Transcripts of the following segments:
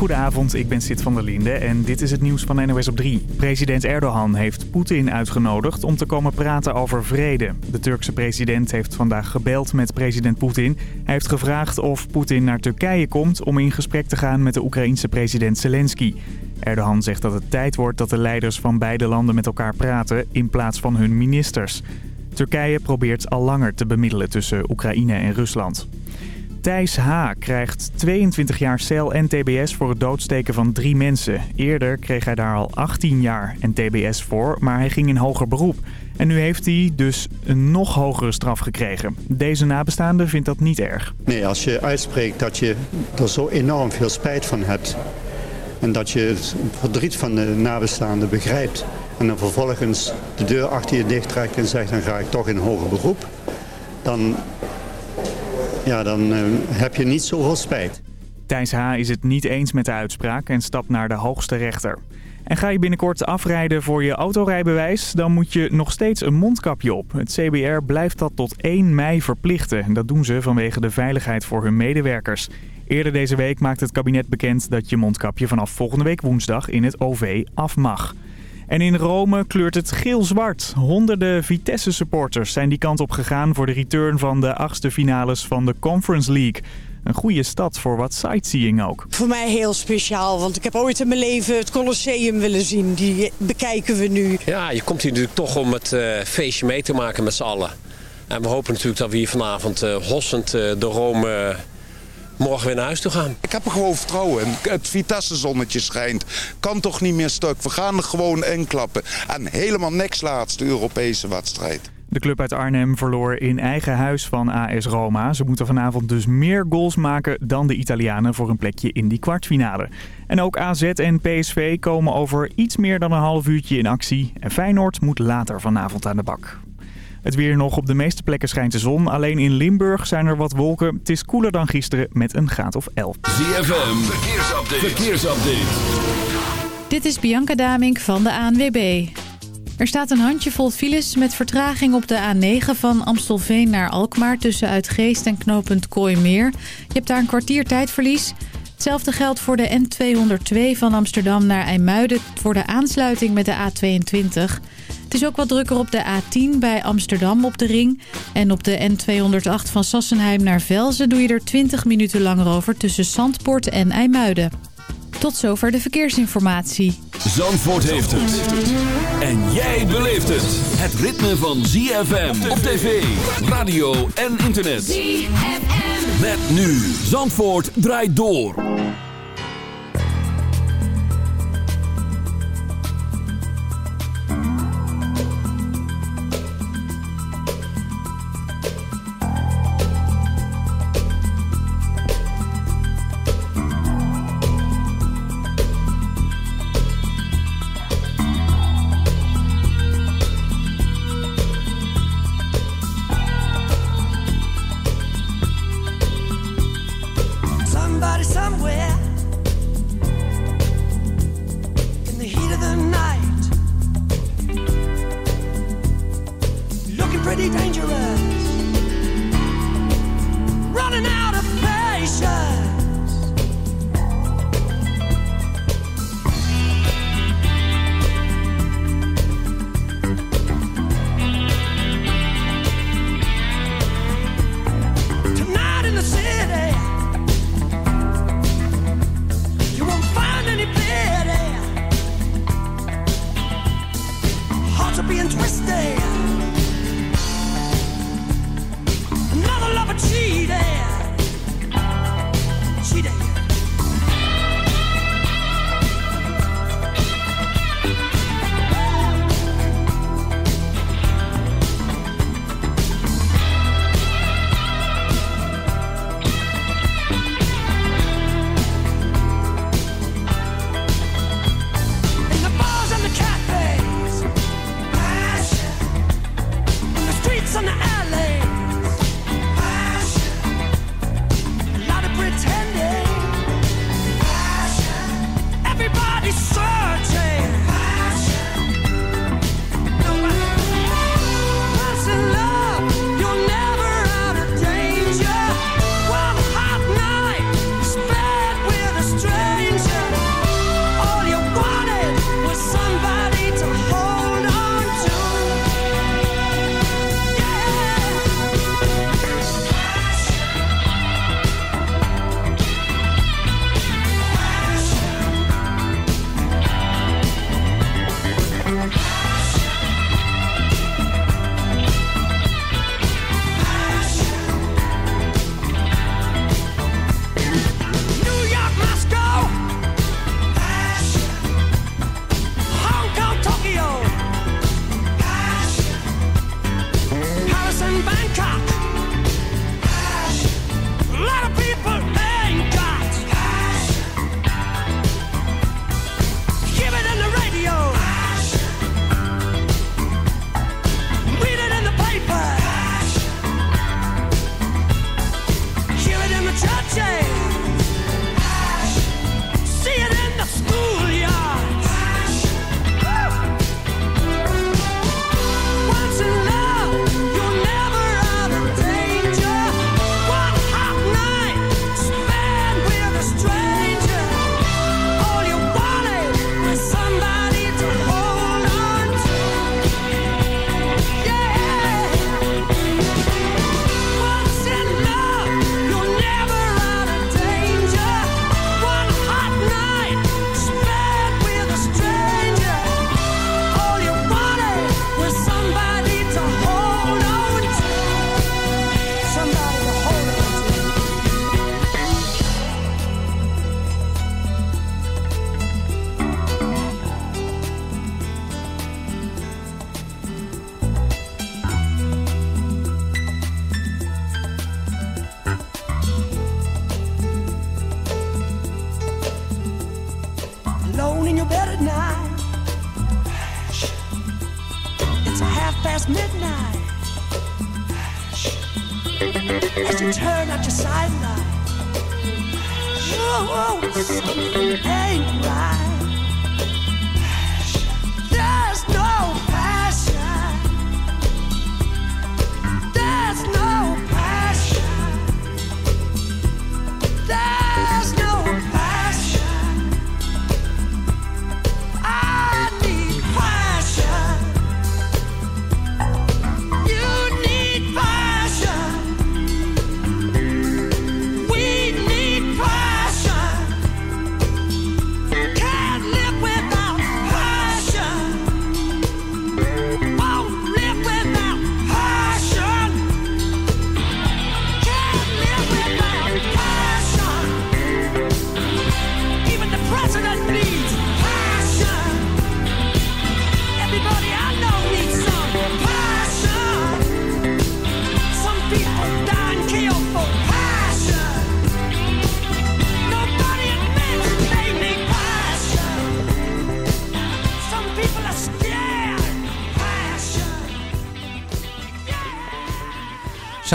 Goedenavond, ik ben Sid van der Linde en dit is het nieuws van NOS op 3. President Erdogan heeft Poetin uitgenodigd om te komen praten over vrede. De Turkse president heeft vandaag gebeld met president Poetin. Hij heeft gevraagd of Poetin naar Turkije komt om in gesprek te gaan met de Oekraïense president Zelensky. Erdogan zegt dat het tijd wordt dat de leiders van beide landen met elkaar praten in plaats van hun ministers. Turkije probeert al langer te bemiddelen tussen Oekraïne en Rusland. Thijs H. krijgt 22 jaar cel en tbs voor het doodsteken van drie mensen. Eerder kreeg hij daar al 18 jaar en tbs voor, maar hij ging in hoger beroep. En nu heeft hij dus een nog hogere straf gekregen. Deze nabestaande vindt dat niet erg. Nee, als je uitspreekt dat je er zo enorm veel spijt van hebt... en dat je het verdriet van de nabestaanden begrijpt... en dan vervolgens de deur achter je dicht trekt en zegt... dan ga ik toch in hoger beroep... dan ja, dan uh, heb je niet zoveel spijt. Thijs H. is het niet eens met de uitspraak en stapt naar de hoogste rechter. En ga je binnenkort afrijden voor je autorijbewijs, dan moet je nog steeds een mondkapje op. Het CBR blijft dat tot 1 mei verplichten. Dat doen ze vanwege de veiligheid voor hun medewerkers. Eerder deze week maakt het kabinet bekend dat je mondkapje vanaf volgende week woensdag in het OV af mag. En in Rome kleurt het geel-zwart. Honderden Vitesse-supporters zijn die kant op gegaan voor de return van de achtste finales van de Conference League. Een goede stad voor wat sightseeing ook. Voor mij heel speciaal, want ik heb ooit in mijn leven het Colosseum willen zien. Die bekijken we nu. Ja, je komt hier natuurlijk toch om het uh, feestje mee te maken met z'n allen. En we hopen natuurlijk dat we hier vanavond uh, hossend uh, de Rome morgen weer naar huis toe gaan. Ik heb er gewoon vertrouwen in. Het Vitesse-zonnetje schijnt. Kan toch niet meer stuk. We gaan er gewoon in klappen. En helemaal niks laatste Europese wedstrijd. De club uit Arnhem verloor in eigen huis van AS Roma. Ze moeten vanavond dus meer goals maken dan de Italianen voor een plekje in die kwartfinale. En ook AZ en PSV komen over iets meer dan een half uurtje in actie. En Feyenoord moet later vanavond aan de bak. Het weer nog op de meeste plekken schijnt de zon. Alleen in Limburg zijn er wat wolken. Het is koeler dan gisteren met een graad of 11. ZFM, verkeersupdate. verkeersupdate. Dit is Bianca Damink van de ANWB. Er staat een handjevol files met vertraging op de A9 van Amstelveen naar Alkmaar... tussen Uitgeest en knooppunt Kooimeer. Je hebt daar een kwartier tijdverlies... Hetzelfde geldt voor de N202 van Amsterdam naar IJmuiden voor de aansluiting met de A22. Het is ook wat drukker op de A10 bij Amsterdam op de ring. En op de N208 van Sassenheim naar Velzen doe je er 20 minuten langer over tussen Zandpoort en IJmuiden. Tot zover de verkeersinformatie. Zandvoort heeft het. En jij beleeft het. Het ritme van ZFM op tv, radio en internet. ZFM. Met nu. Zandvoort draait door.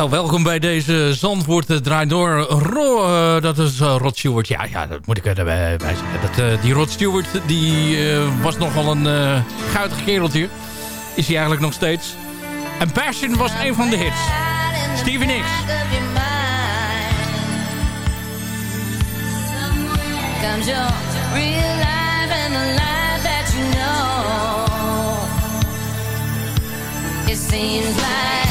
Nou, welkom bij deze Zandvoort eh, draaidoor. Ro, eh, dat is uh, Rod Stewart. Ja, ja, dat moet ik erbij bij zeggen. Dat, die Rod Stewart die, was nogal een uh, guitig kereltje. Is hij eigenlijk nog steeds. En Passion was een van de hits. Steven X. Real you know It seems like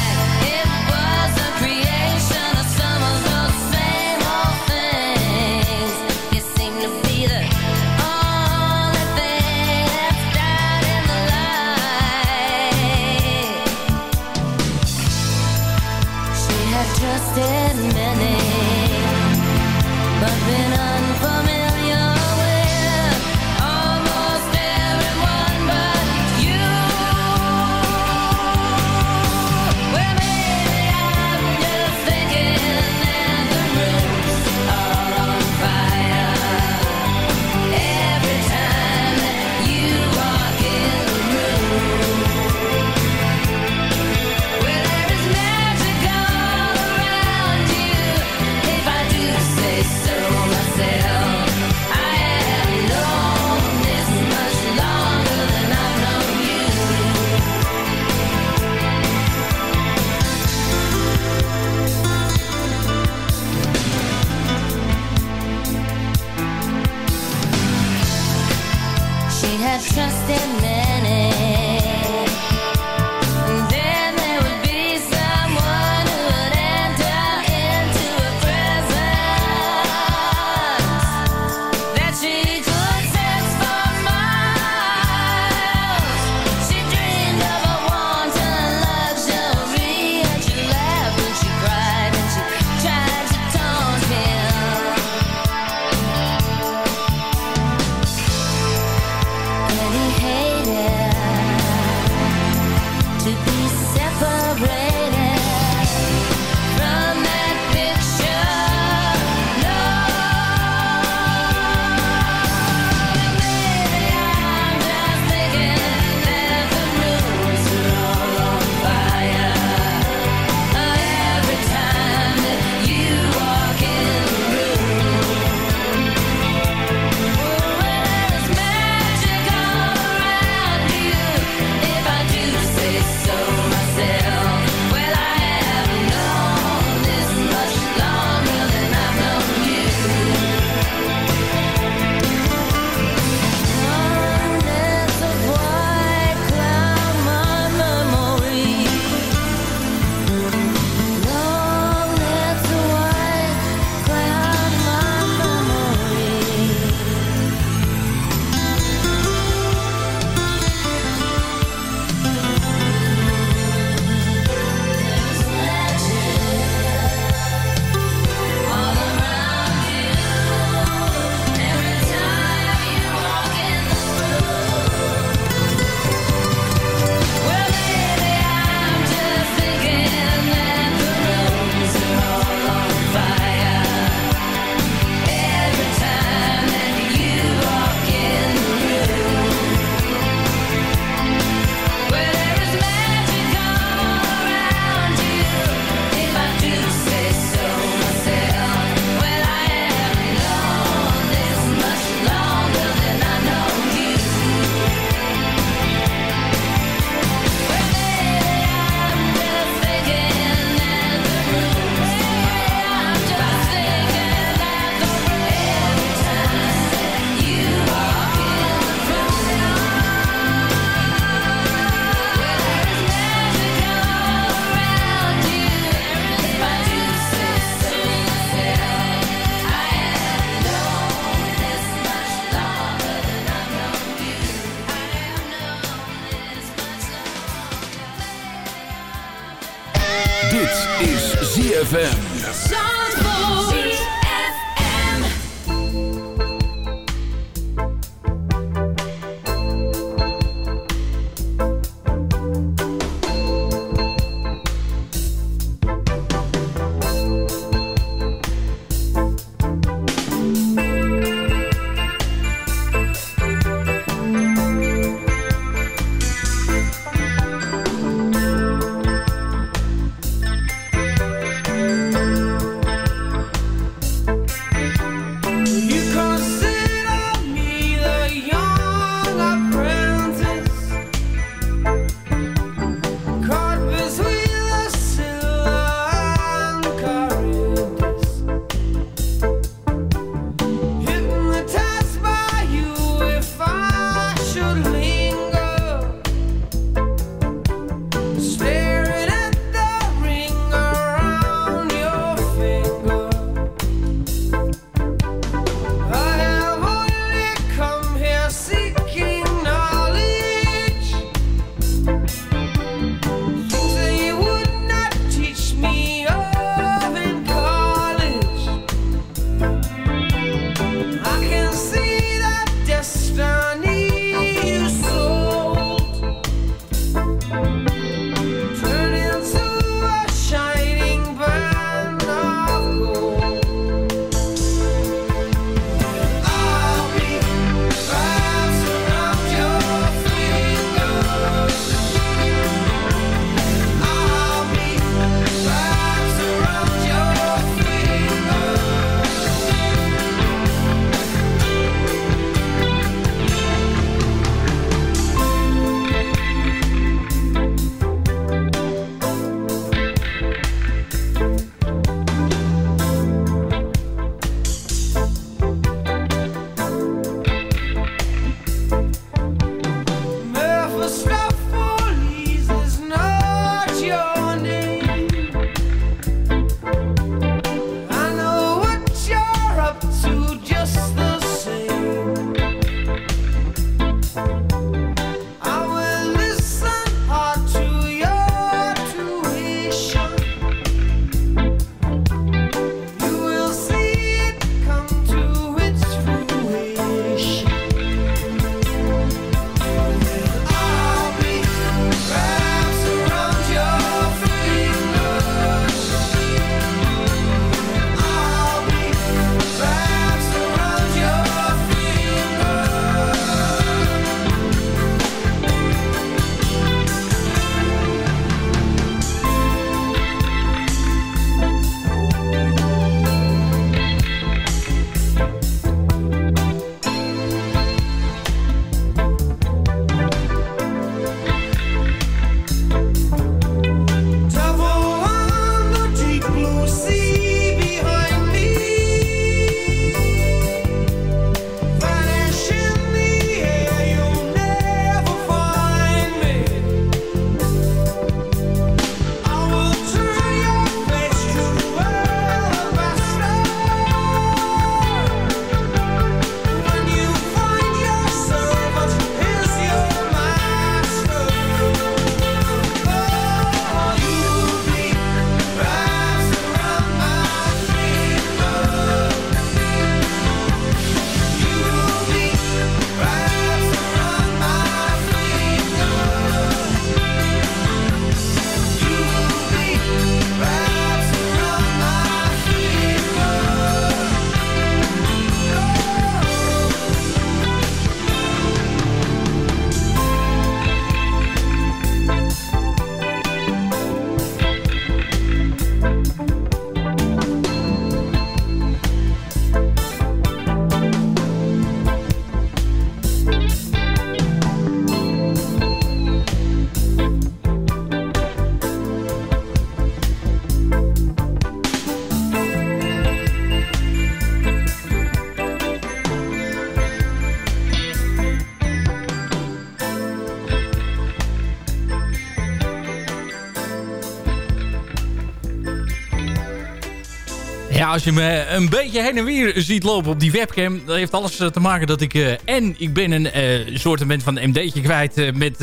als je me een beetje heen en weer ziet lopen op die webcam... dat heeft alles eh, te maken dat ik... eh, en ik ben een eh soort van MD'tje kwijt... met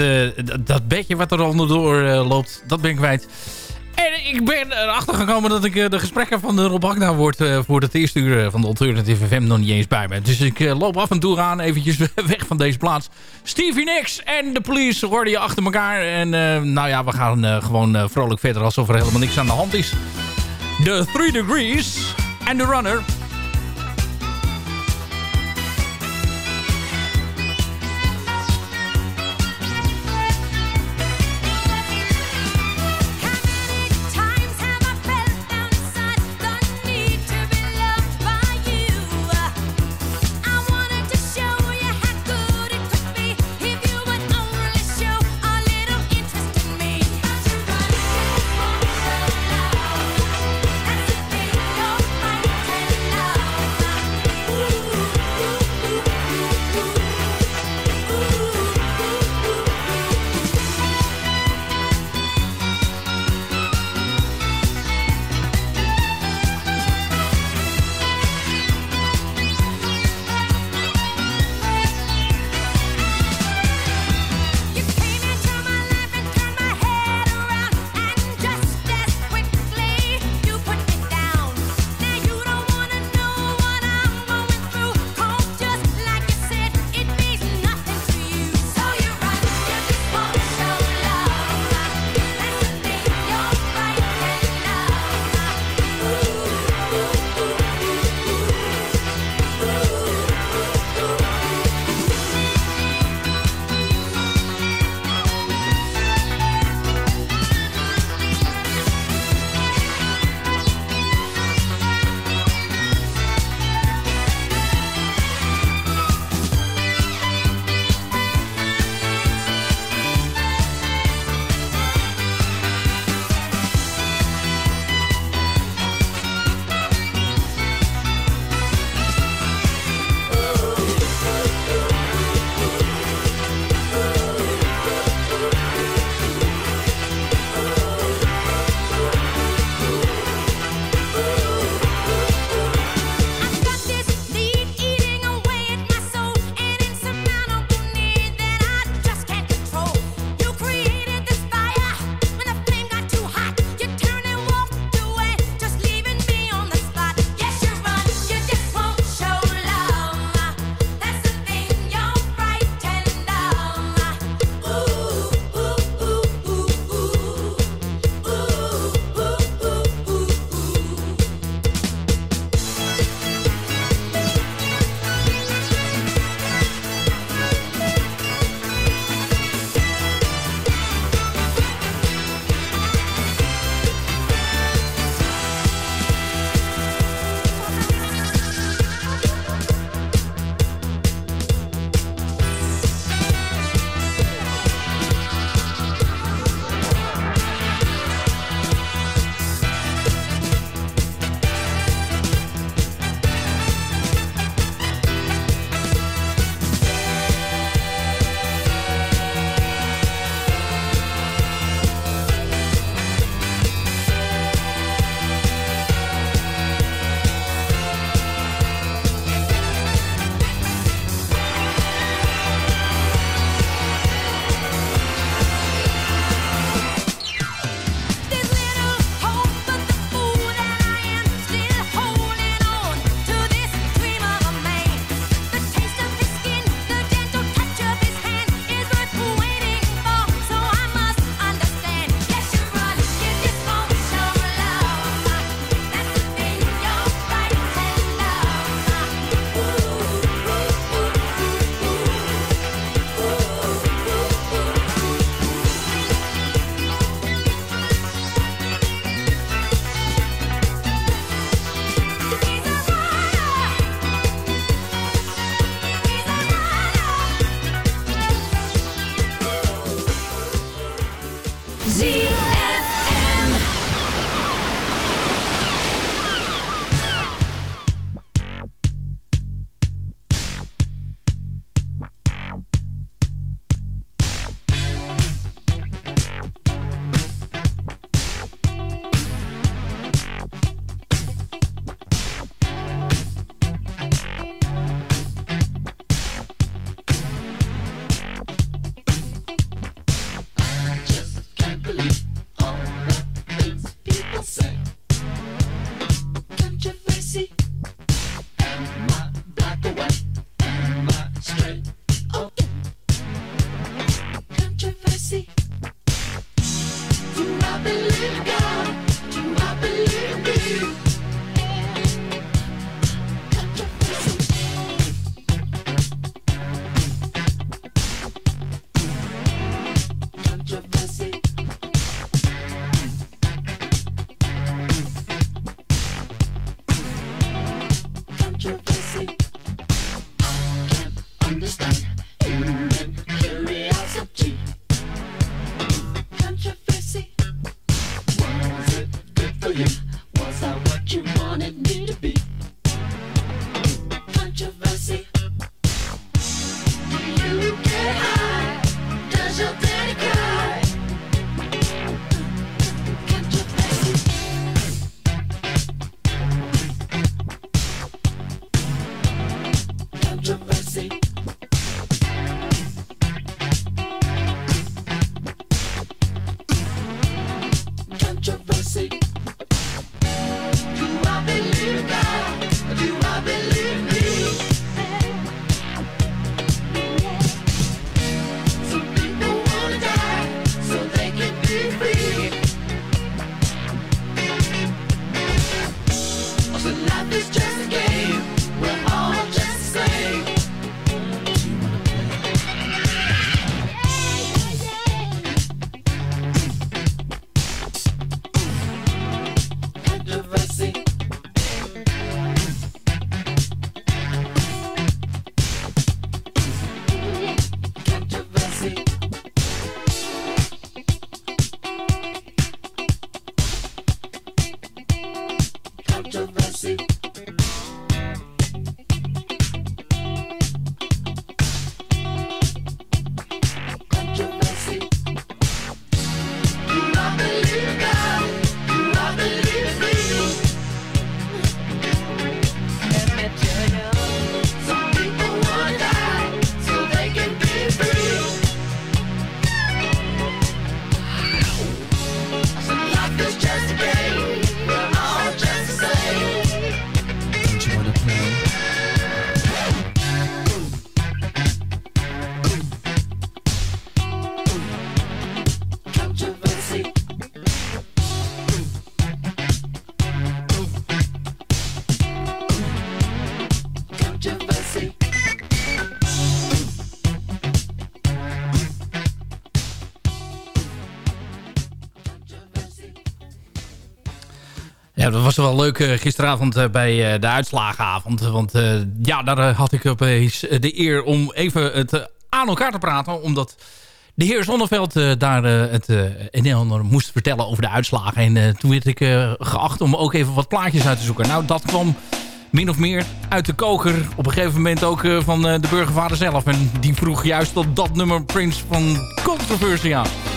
dat- bedje wat er onderdoor loopt. Dat ben ik kwijt. En ik ben erachter gekomen dat ik de gesprekken van de Rob Agda wordt voor het eerste uur van de Alternative FM nog niet eens bij me. Dus ik loop af en toe aan eventjes weg van deze plaats. Stevie Nicks en de police hoorden je achter elkaar. En nou ja, we gaan gewoon vrolijk verder alsof er helemaal niks aan de hand is. De Three Degrees en de Runner. Was wel leuk eh, gisteravond eh, bij eh, de uitslagenavond. Want ja, daar had ik opeens de eer om even het aan elkaar te praten. Omdat de heer Zonneveld daar het eh, een moest vertellen over de uitslagen. En toen werd ik geacht om ook even wat plaatjes uit te zoeken. Nou, dat kwam min of meer uit de koker. Op een gegeven moment ook van de burgervader zelf. En die vroeg juist op dat nummer Prince van Controversy aan.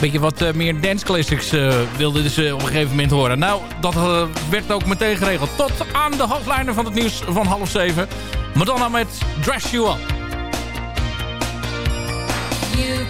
Beetje wat eh, meer dance classics eh, wilden ze op een gegeven moment horen. Nou, dat eh, werd ook meteen geregeld. Tot aan de hoofdlijnen van het nieuws van half zeven. Madonna met Dress You Up. You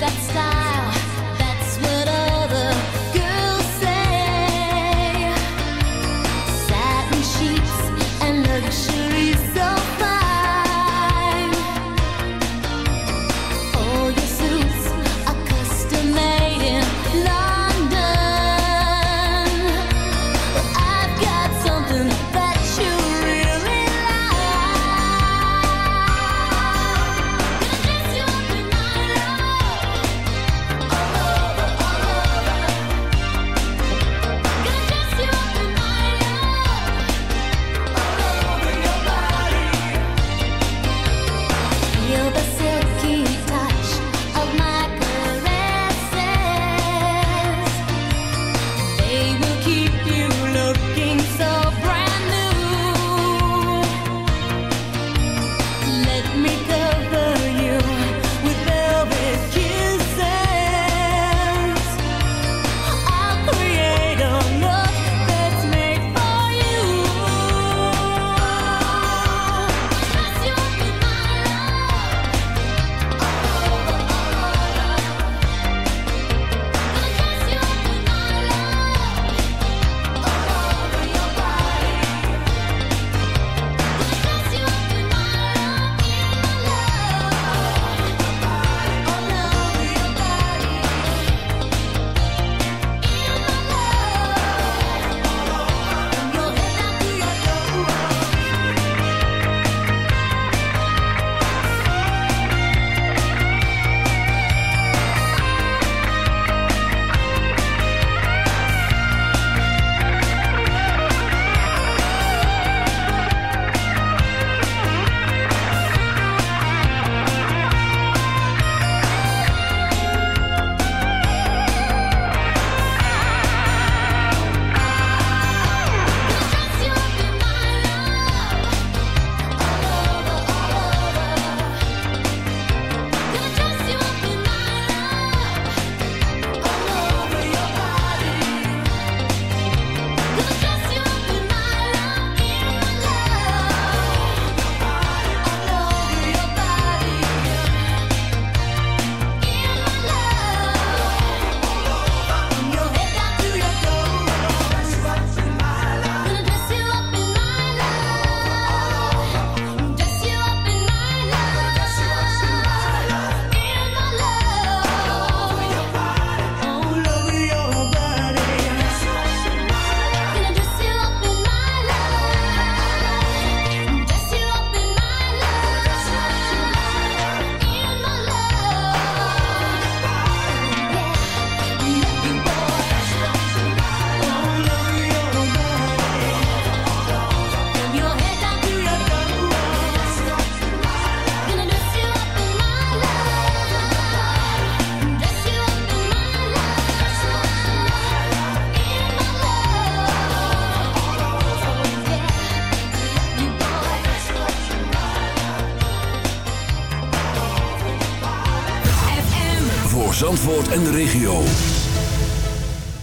voor Zandvoort en de regio.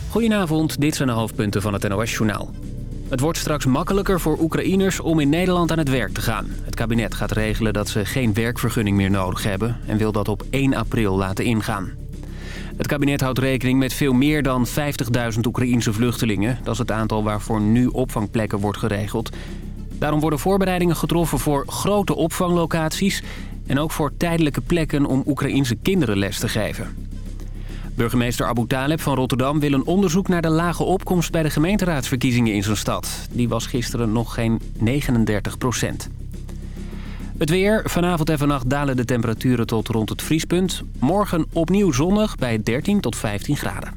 Goedenavond, dit zijn de hoofdpunten van het NOS-journaal. Het wordt straks makkelijker voor Oekraïners om in Nederland aan het werk te gaan. Het kabinet gaat regelen dat ze geen werkvergunning meer nodig hebben... en wil dat op 1 april laten ingaan. Het kabinet houdt rekening met veel meer dan 50.000 Oekraïense vluchtelingen. Dat is het aantal waarvoor nu opvangplekken wordt geregeld. Daarom worden voorbereidingen getroffen voor grote opvanglocaties... en ook voor tijdelijke plekken om Oekraïense kinderen les te geven. Burgemeester Abu Taleb van Rotterdam wil een onderzoek naar de lage opkomst bij de gemeenteraadsverkiezingen in zijn stad. Die was gisteren nog geen 39 procent. Het weer. Vanavond en vannacht dalen de temperaturen tot rond het vriespunt. Morgen opnieuw zonnig bij 13 tot 15 graden.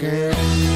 again.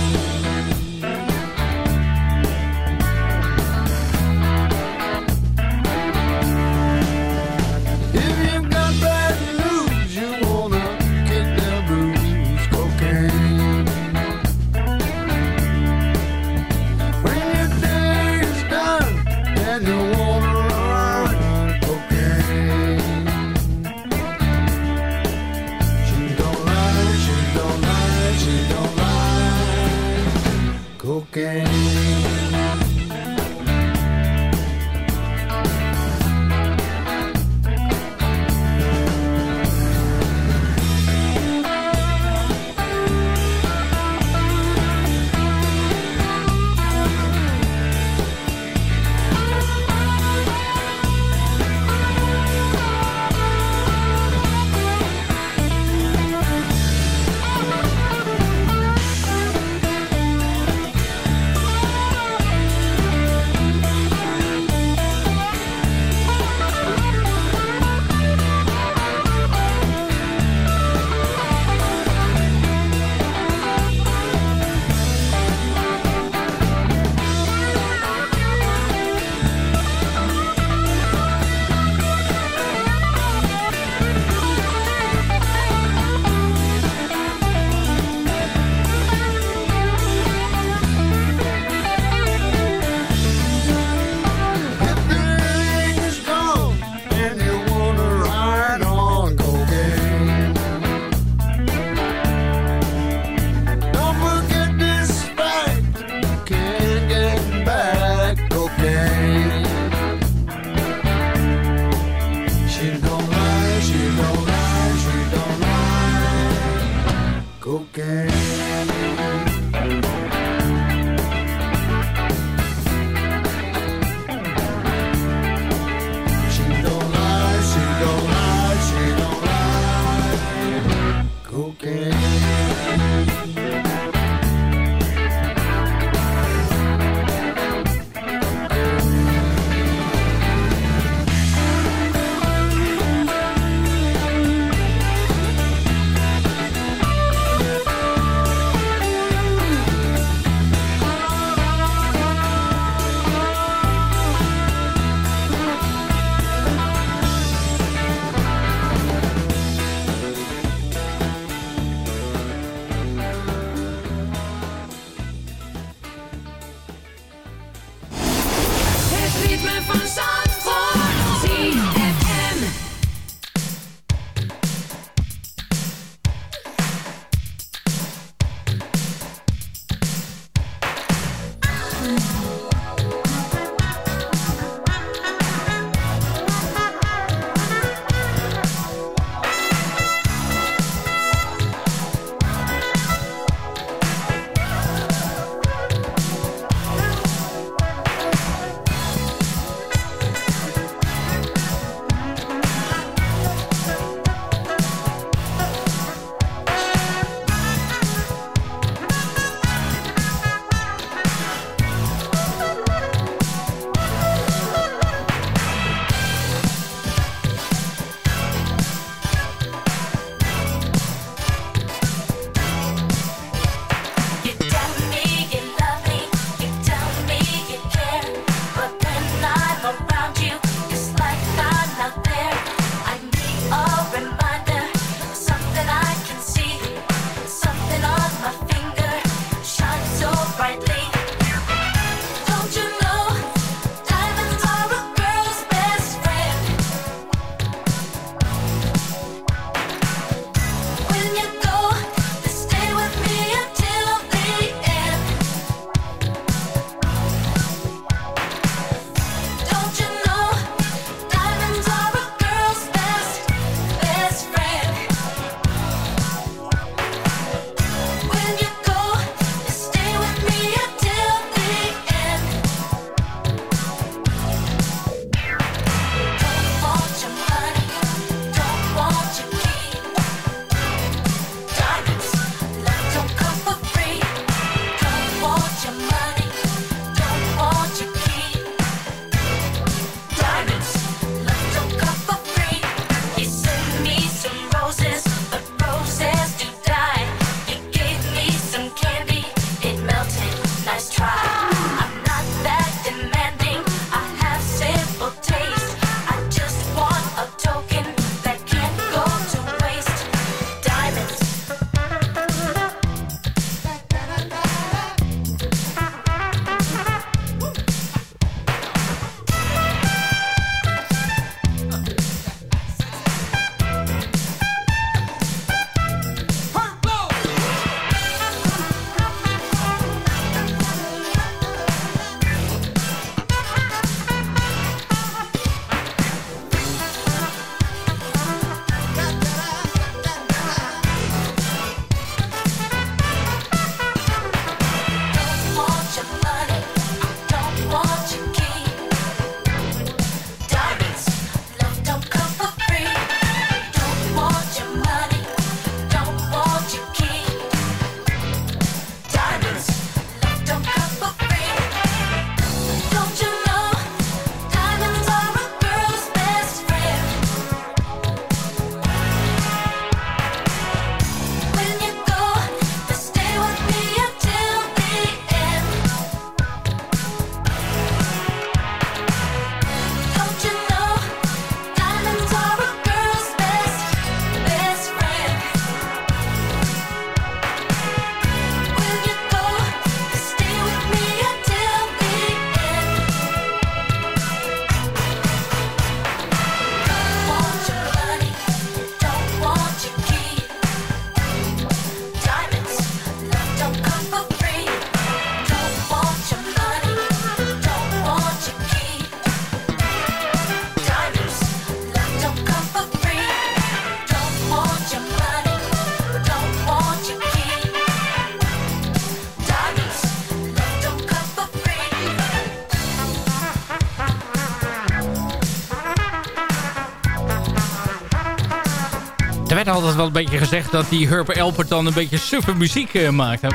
Werd altijd wel een beetje gezegd dat die Herb Elpert dan een beetje suffe muziek eh, maakte.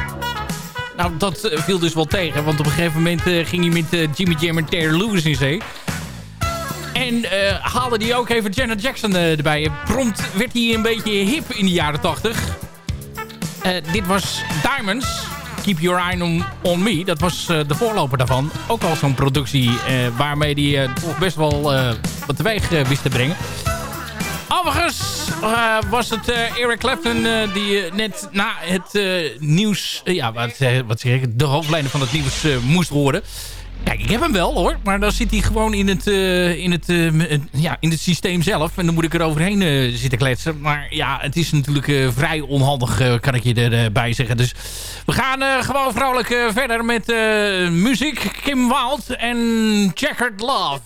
Nou, dat eh, viel dus wel tegen. Want op een gegeven moment eh, ging hij met Jimmy Jam en Taylor Lewis in zee. En eh, haalde hij ook even Janet Jackson erbij. Prompt werd hij een beetje hip in de jaren 80. Eh, dit was Diamonds. Keep Your Eye on, Me. Dat was de voorloper daarvan. Ook al zo'n productie waarmee hij toch best wel wat teweeg wist te brengen. Overigens was het eh, Eric Clapton eh, die eh, net na het eh, nieuws... eh, ja, wat, eh, wat zeg ik? De hoofdlijnen van het nieuws eh, moest horen. Kijk, ik heb hem wel hoor. Maar dan zit hij gewoon in het, eh, in het, eh, eh, ja, in het systeem zelf. En dan moet ik er overheen eh, zitten kletsen. Maar ja, het is natuurlijk eh, vrij onhandig, eh, kan ik je erbij zeggen. Dus we gaan eh, gewoon vrolijk eh, verder met eh, muziek. Kim Wild en Checkered Love.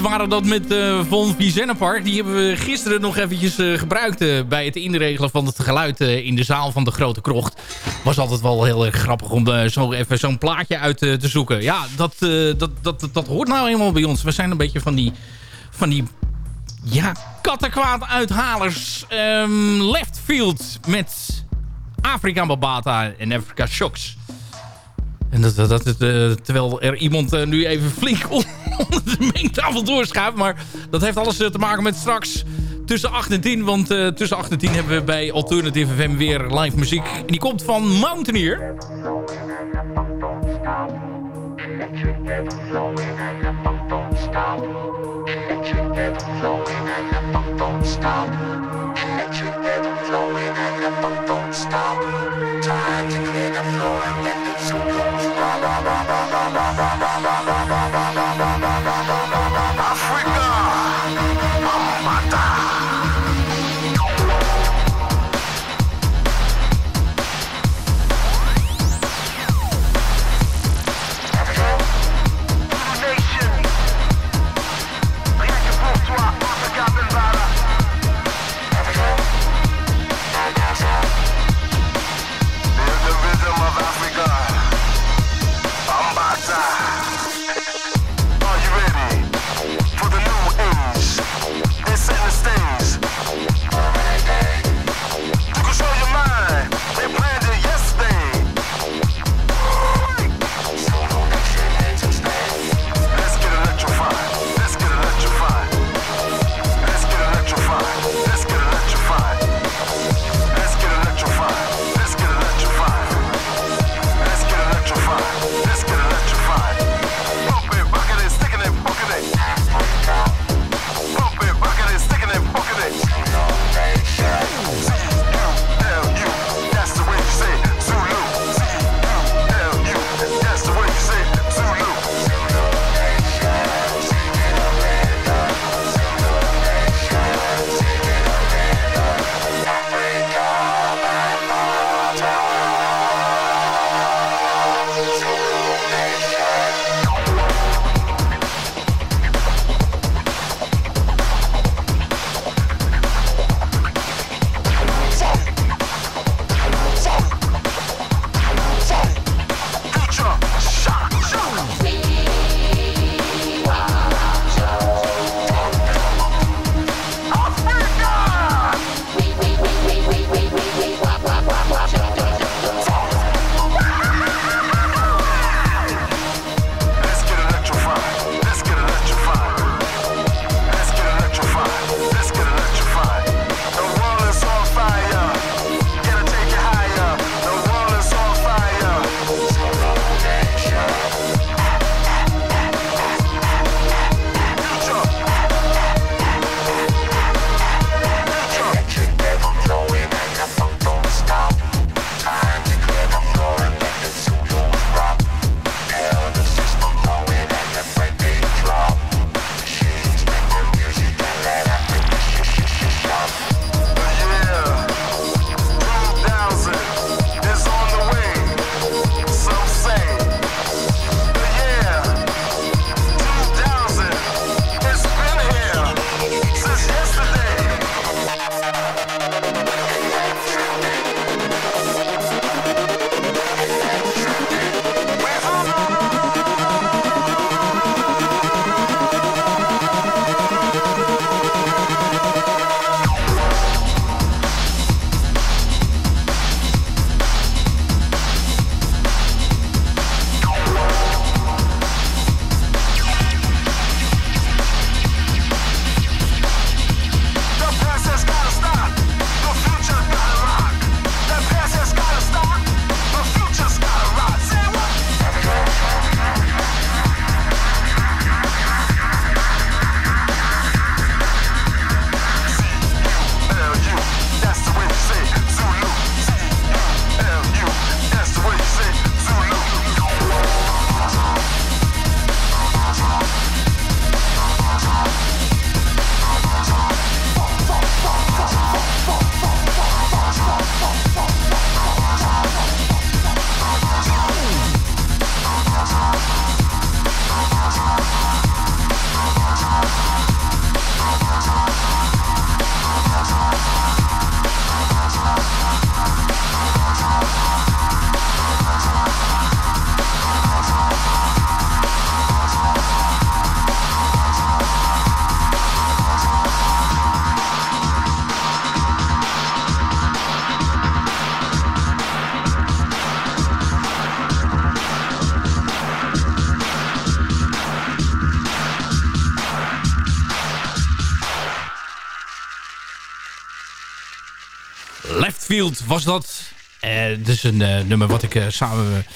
Waren dat met uh, Von Vizennepark. Die hebben we gisteren nog eventjes uh, gebruikt uh, bij het inregelen van het geluid in de zaal van de Grote Krocht. Was altijd wel heel erg grappig om zo even zo'n plaatje uit te zoeken. Ja, dat, dat, dat, dat, hoort nou eenmaal bij ons. We zijn een beetje van die, van die ja, kattenkwaad uithalers. Um, left field met Afrika Babata en Afrika Shocks. En dat, dat, dat eh, terwijl er iemand eh, nu even flink onder de mengtafel doorschuift. Maar dat heeft alles eh, te maken met straks tussen 8 en 10. Want uh, tussen 8 en 10 hebben we bij Alternative FM weer live muziek. En die komt van Mountaineer. Time to clear the floor Was dat. Eh dus een eh, nummer wat ik eh, samen...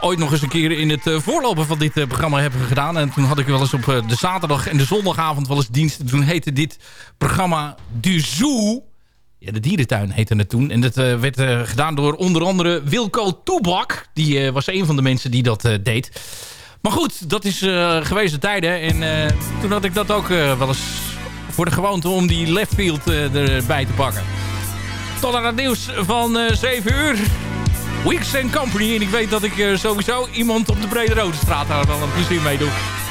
ooit nog eens een keer in het voorlopen van dit programma heb gedaan. En toen had ik wel eens op de zaterdag en de zondagavond wel eens dienst. En toen heette dit programma Du Zoo. Ja, de dierentuin heette het toen. En dat werd gedaan door onder andere Wilco Toebak. Die was een van de mensen die dat deed. Maar goed, dat is geweest tijden. En toen had ik dat ook wel eens voor de gewoonte om die left field eh, erbij te pakken. Tot aan het nieuws van eh 7 uur. Weeks Company. En ik weet dat ik eh, sowieso iemand op de Brede Rode Straat daar wel een plezier mee doe.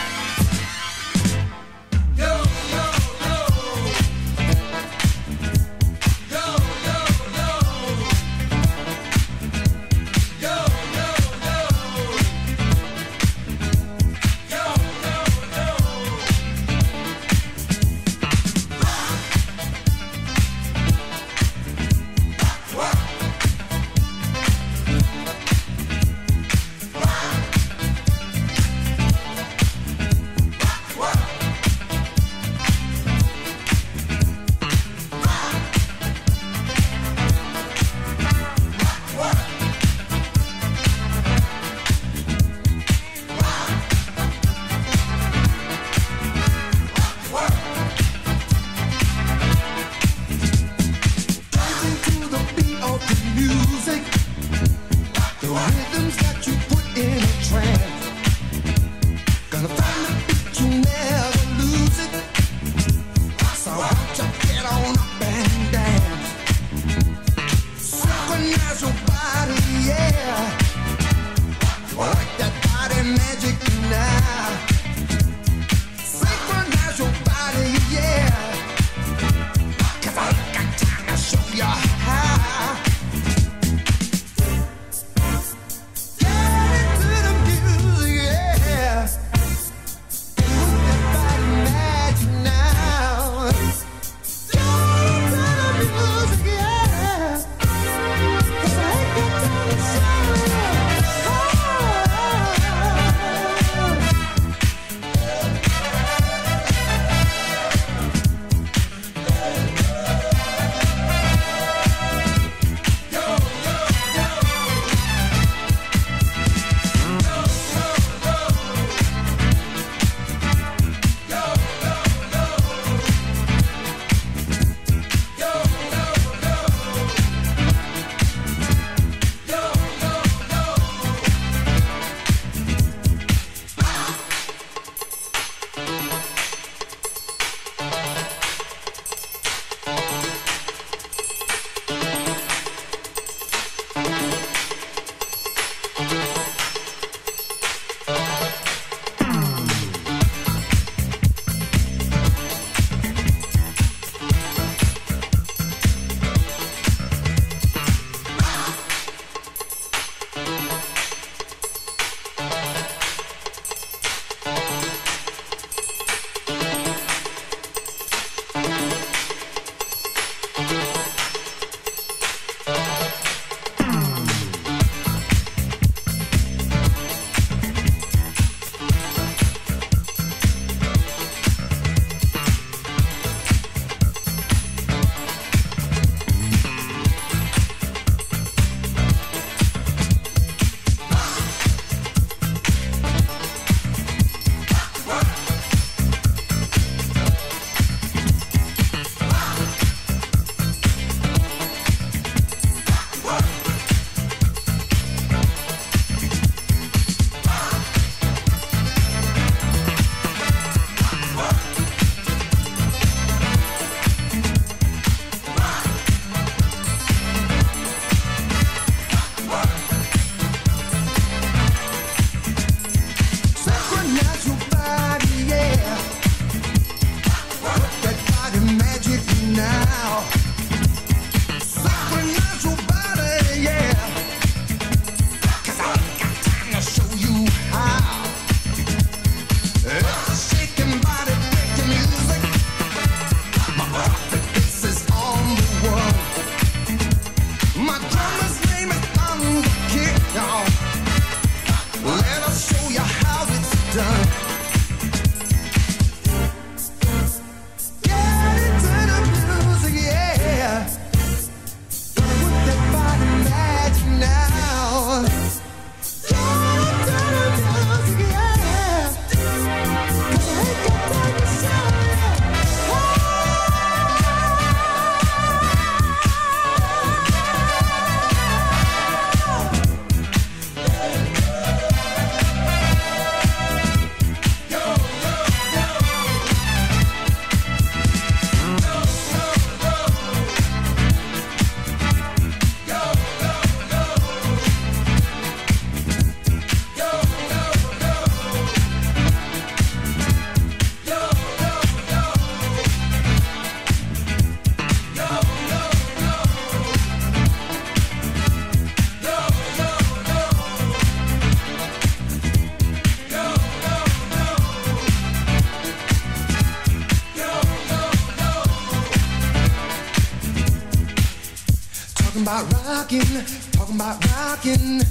Rocking, talking about rocking,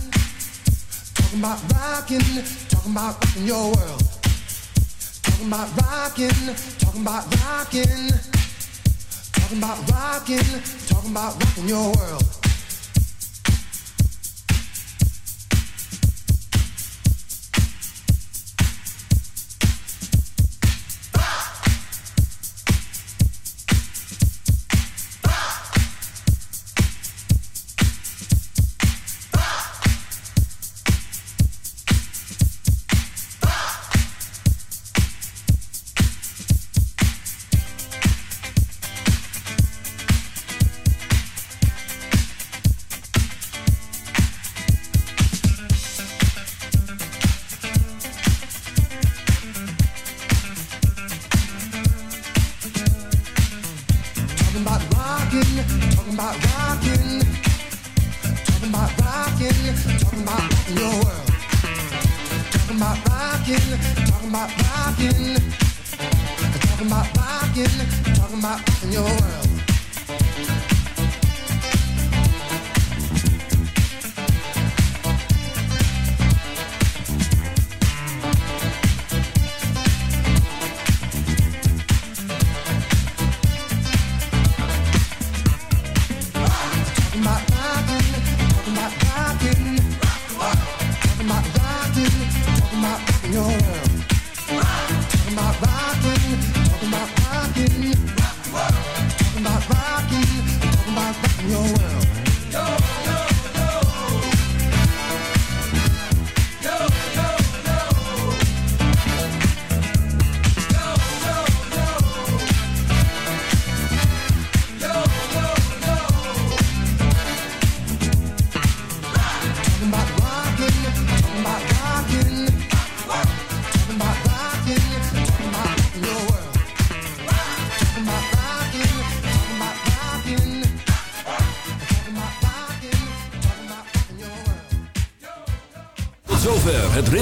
talking about rocking, talking about rocking your world. Talking about rocking, talking about rocking, talking about rocking, talking about rocking your world.